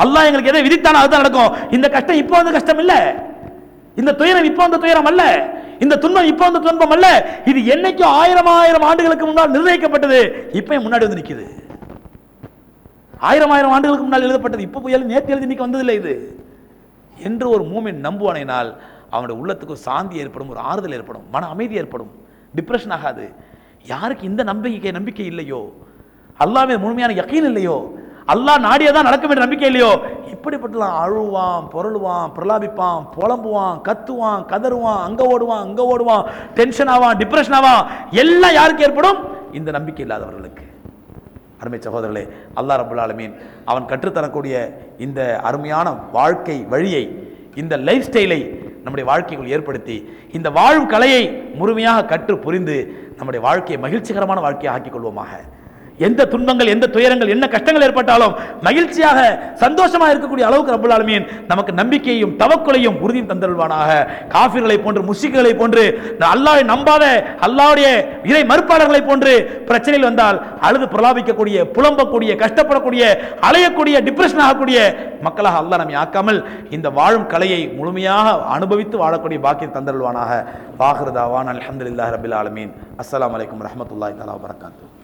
அல்லாஹ் எங்களுக்கு எதை விதித்தானோ அதுதான் நடக்கும். இந்த கஷ்டம் இப்போ வந்து கஷ்டம் இல்லை. இந்த துயரம் இப்போ அந்த துயரம் அல்ல. இந்த துன்பம் இப்போ வந்த துன்பம் அல்ல. இது என்னைக்கும் ஆயிரம் ஆயிரம் ஆண்டுகளுக்கு முன்னால் நிர்ணயிக்கப்பட்டது. இப்பயும் முன்னாடி வந்து நிக்குது ஆயிரம் ஆயிரம் ஆண்டுகளுக்கு முன்னால் எழுதப்பட்டது. இப்போ புயல் நேற்று எழுதி இன்னைக்கு வந்ததில்லை இது. என்று ஒரு மூமின் நம்புவானைனால் அவனுடைய உள்ளத்துக்கு ஒரு சாந்தி ஏற்படும் ஒரு ஆறுதல் ஏற்படும் மன அமைதி ஏற்படும். டிப்ரெஷன் ஆகாது. யாருக்கு இந்த நம்பிக்கை நம்பிக்கை இல்லையோ? அல்லாமே முழுமையான யக்கீன் இல்லையோ? அல்லாஹ் நாடியதான் நடக்கும் என்ற நம்பிக்கை இல்லையோ? இப்படிப்பட்டலாம் அழுவான் பொருளுவான் பிரலாபிப்பான் புலம்புவான் கத்துவான் கதறுவான் அங்க ஓடுவான் அங்க ஓடுவான் டென்ஷன் ஆவான் டிப்ரெஷன் ஆவான் எல்லாம் யாருக்கு ஏற்படும்? இந்த நம்பிக்கை இல்லாதவர்களுக்கு. அருமை சகோதரர்களே அல்லாஹ் ரபுல் ஆலமீன் அவன் கற்றுத்தரக்கூடிய இந்த அருமையான வாழ்க்கை வழியை இந்த லைஃப் ஸ்டைலை நம்முடைய வாழ்க்கைக்குள் ஏற்படுத்தி இந்த வாழும் கலையை முழுமையாக கற்று புரிந்து நம்முடைய வாழ்க்கையை மகிழ்ச்சிகரமான வாழ்க்கையை ஆக்கிக் கொள்வோமாக. எந்த துன்பங்கள் எந்த துயரங்கள் என்ன கஷ்டங்கள் ஏற்பட்டாலும் மகிழ்ச்சியாக சந்தோஷமாக இருக்கக்கூடிய அளவுக்கு ரபுல் ஆலமீன் நமக்கு நம்பிக்கையும் தவக்குலையும் உறுதியும் தந்தருள்வானாக. காஃபிர்களை போன்று முஷிக்களை போன்று அல்லாவை நம்பாத அல்லாவுடைய இறை மறுப்பாளர்களை போன்று பிரச்சனையில் வந்தால் அழுது பிரலாபிக்கக்கூடிய புலம்பக்கூடிய கஷ்டப்படக்கூடிய அலையக்கூடிய டிப்ரெஷன் ஆகக்கூடிய மக்களாக அல்லா நம்மை ஆக்காமல் இந்த வாழும் கலையை முழுமையாக அனுபவித்து வாழக்கூடிய பாக்கியம் தந்தருள்வானாக. வாகிருதாவான் அலமதுல்லா ரபில் ஆலமீன். அஸ்லாம் அலைக்கும் வரஹ்மத்துல்லாஹி தலா வரகாத்து